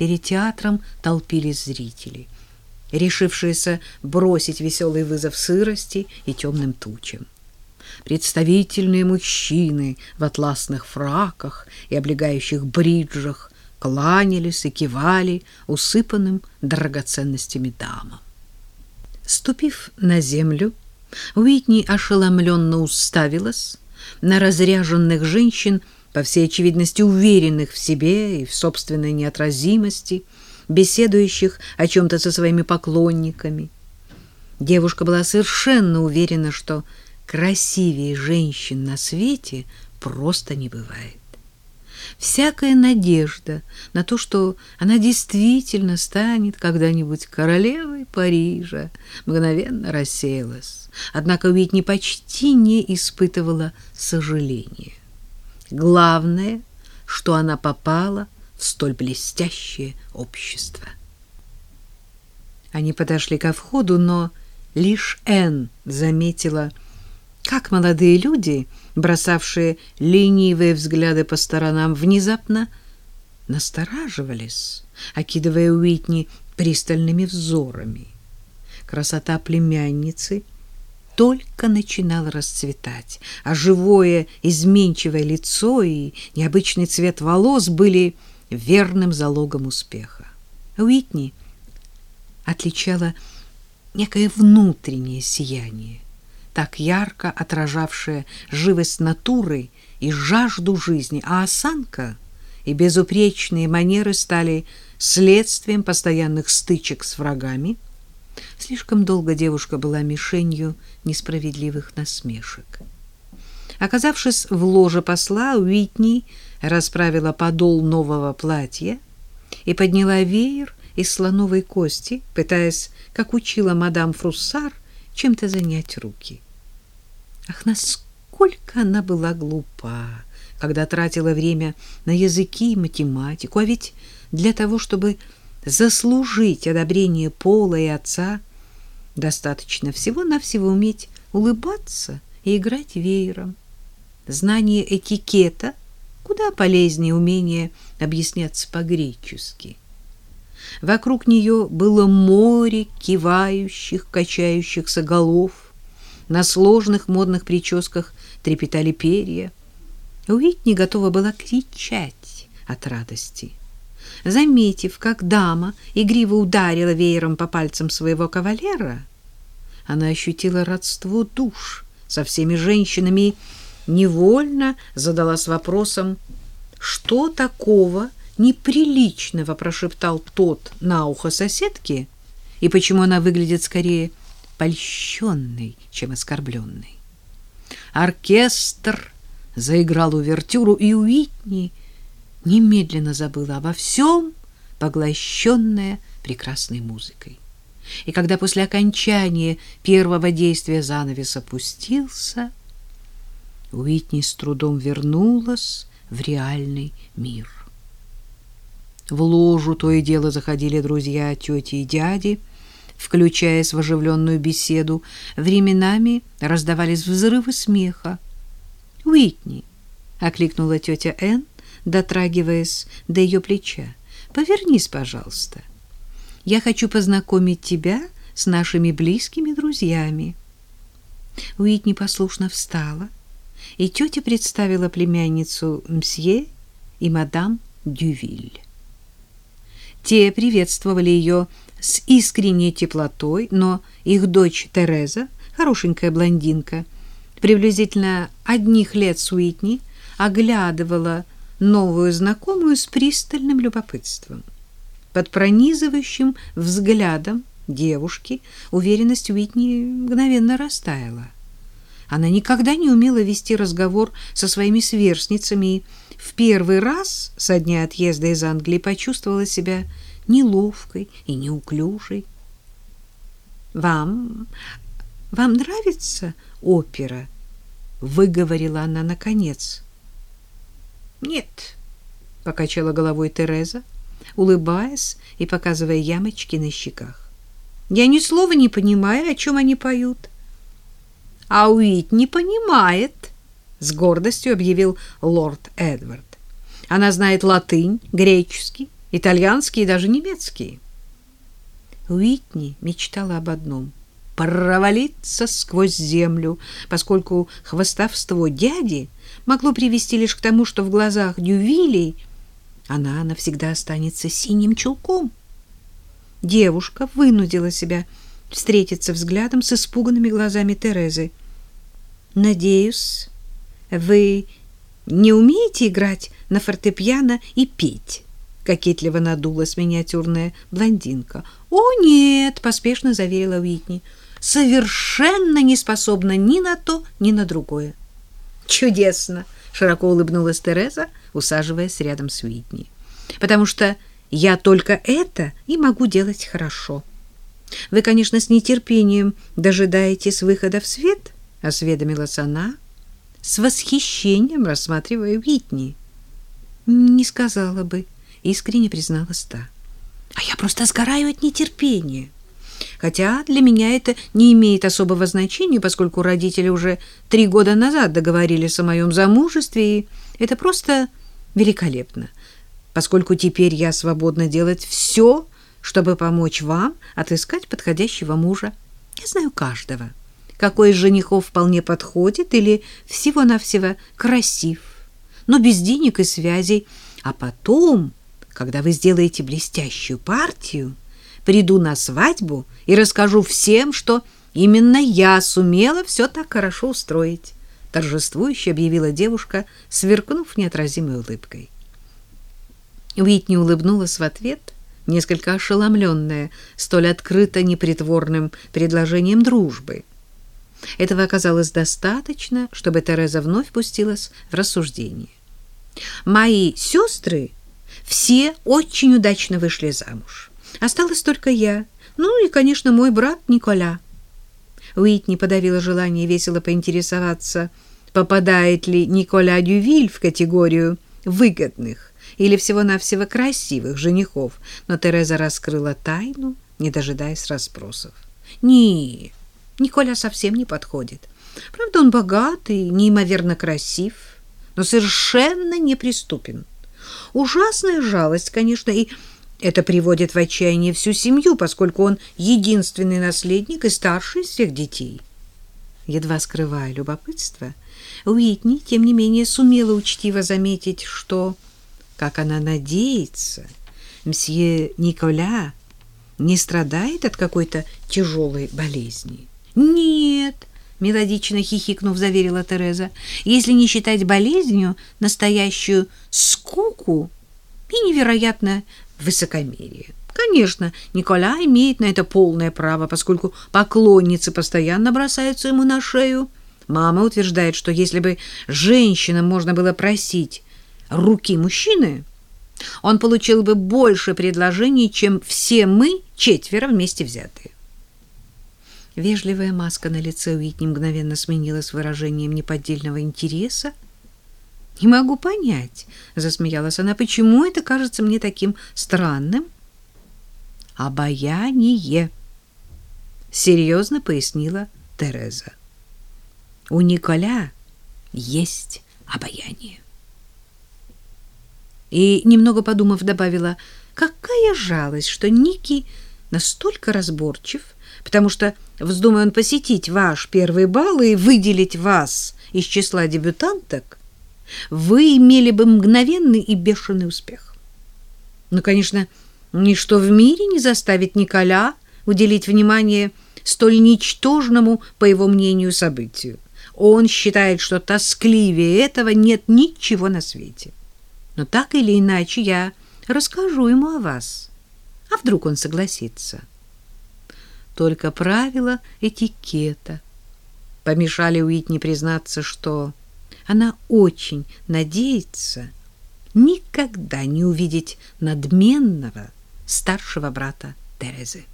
Перед театром толпились зрители, решившиеся бросить веселый вызов сырости и темным тучам. Представительные мужчины в атласных фраках и облегающих бриджах кланялись и кивали усыпанным драгоценностями дамам. Ступив на землю, Уитни ошеломленно уставилась на разряженных женщин, по всей очевидности уверенных в себе и в собственной неотразимости, беседующих о чем-то со своими поклонниками. Девушка была совершенно уверена, что красивее женщин на свете просто не бывает. Всякая надежда на то, что она действительно станет когда-нибудь королевой Парижа, мгновенно рассеялась. Однако Уитни почти не испытывала сожаления. Главное, что она попала в столь блестящее общество. Они подошли ко входу, но лишь Энн заметила, как молодые люди, бросавшие ленивые взгляды по сторонам, внезапно настораживались, окидывая Уитни пристальными взорами. Красота племянницы — только начинал расцветать, а живое изменчивое лицо и необычный цвет волос были верным залогом успеха. Уитни отличала некое внутреннее сияние, так ярко отражавшее живость натуры и жажду жизни, а осанка и безупречные манеры стали следствием постоянных стычек с врагами – Слишком долго девушка была мишенью несправедливых насмешек. Оказавшись в ложе посла, Уитни расправила подол нового платья и подняла веер из слоновой кости, пытаясь, как учила мадам Фруссар, чем-то занять руки. Ах, насколько она была глупа, когда тратила время на языки и математику, а ведь для того, чтобы заслужить одобрение пола и отца, достаточно всего-навсего уметь улыбаться и играть веером. Знание этикета куда полезнее умения объясняться по-гречески. Вокруг нее было море кивающих, качающихся голов. На сложных модных прическах трепетали перья. Уитни готова была кричать от радости. Заметив, как дама игриво ударила веером по пальцам своего кавалера, она ощутила родство душ со всеми женщинами и невольно задалась вопросом, что такого неприличного прошептал тот на ухо соседки и почему она выглядит скорее польщенной, чем оскорбленной. Оркестр заиграл увертюру, и Уитни немедленно забыла обо всем, поглощенная прекрасной музыкой. И когда после окончания первого действия занавес опустился, Уитни с трудом вернулась в реальный мир. В ложу то и дело заходили друзья, тети и дяди, включаясь в оживленную беседу. Временами раздавались взрывы смеха. «Уитни!» — окликнула тетя Энн, дотрагиваясь до ее плеча. Повернись, пожалуйста. Я хочу познакомить тебя с нашими близкими друзьями. Уитни послушно встала, и тетя представила племянницу мсье и мадам Дювиль. Те приветствовали ее с искренней теплотой, но их дочь Тереза, хорошенькая блондинка, приблизительно одних лет с Уитни, оглядывала новую знакомую с пристальным любопытством. Под пронизывающим взглядом девушки уверенность Уитни мгновенно растаяла. Она никогда не умела вести разговор со своими сверстницами и в первый раз со дня отъезда из Англии почувствовала себя неловкой и неуклюжей. «Вам... вам нравится опера?» — выговорила она наконец. Нет, покачала головой Тереза, улыбаясь и показывая ямочки на щеках. Я ни слова не понимаю, о чем они поют. А Уит не понимает, с гордостью объявил лорд Эдвард. Она знает латынь, греческий итальянские и даже немецкие. Уитни мечтала об одном — провалиться сквозь землю, поскольку хвостовство дяди могло привести лишь к тому, что в глазах Дювилей она навсегда останется синим чулком. Девушка вынудила себя встретиться взглядом с испуганными глазами Терезы. «Надеюсь, вы не умеете играть на фортепиано и петь?» — кокетливо надулась миниатюрная блондинка. «О, нет!» — поспешно заверила Уитни. «Совершенно не способна ни на то, ни на другое». «Чудесно!» — широко улыбнулась Тереза, усаживаясь рядом с Уитни. «Потому что я только это и могу делать хорошо. Вы, конечно, с нетерпением дожидаетесь выхода в свет?» — осведомилась она, с восхищением рассматривая Уитни. «Не сказала бы», искренне призналась та. А я просто сгораю от нетерпения. Хотя для меня это не имеет особого значения, поскольку родители уже три года назад договорились о моем замужестве, и это просто великолепно, поскольку теперь я свободна делать все, чтобы помочь вам отыскать подходящего мужа. Я знаю каждого, какой из женихов вполне подходит или всего-навсего красив, но без денег и связей, а потом когда вы сделаете блестящую партию, приду на свадьбу и расскажу всем, что именно я сумела все так хорошо устроить, торжествующе объявила девушка, сверкнув неотразимой улыбкой. Уитни улыбнулась в ответ, несколько ошеломленная столь открыто непритворным предложением дружбы. Этого оказалось достаточно, чтобы Тереза вновь пустилась в рассуждение. Мои сестры все очень удачно вышли замуж. Осталась только я. Ну и, конечно, мой брат Николя. Уитни подавила желание весело поинтересоваться, попадает ли Николя Дювиль в категорию выгодных или всего-навсего красивых женихов, но Тереза раскрыла тайну, не дожидаясь расспросов. Не, Николя совсем не подходит. Правда, он богатый, неимоверно красив, но совершенно неприступен. Ужасная жалость, конечно, и это приводит в отчаяние всю семью, поскольку он единственный наследник и старший из всех детей. Едва скрывая любопытство, Уитни, тем не менее, сумела учтиво заметить, что, как она надеется, мсье Николя не страдает от какой-то тяжелой болезни. Нет, мелодично хихикнув, заверила Тереза. Если не считать болезнью настоящую скуку и невероятное высокомерие. Конечно, Никола имеет на это полное право, поскольку поклонницы постоянно бросаются ему на шею. Мама утверждает, что если бы женщинам можно было просить руки мужчины, он получил бы больше предложений, чем все мы четверо вместе взятые. Вежливая маска на лице Уитни мгновенно сменилась выражением неподдельного интереса. «Не могу понять», — засмеялась она, — «почему это кажется мне таким странным?» «Обаяние», — серьезно пояснила Тереза. «У Николя есть обаяние». И, немного подумав, добавила, «Какая жалость, что Ники настолько разборчив, потому что, вздумая он посетить ваш первый бал и выделить вас из числа дебютанток, вы имели бы мгновенный и бешеный успех. Ну, конечно, ничто в мире не заставит Николя уделить внимание столь ничтожному, по его мнению, событию. Он считает, что тоскливее этого нет ничего на свете. Но так или иначе я расскажу ему о вас. А вдруг он согласится? только правила этикета. Помешали Уитни признаться, что она очень надеется никогда не увидеть надменного старшего брата Терезы.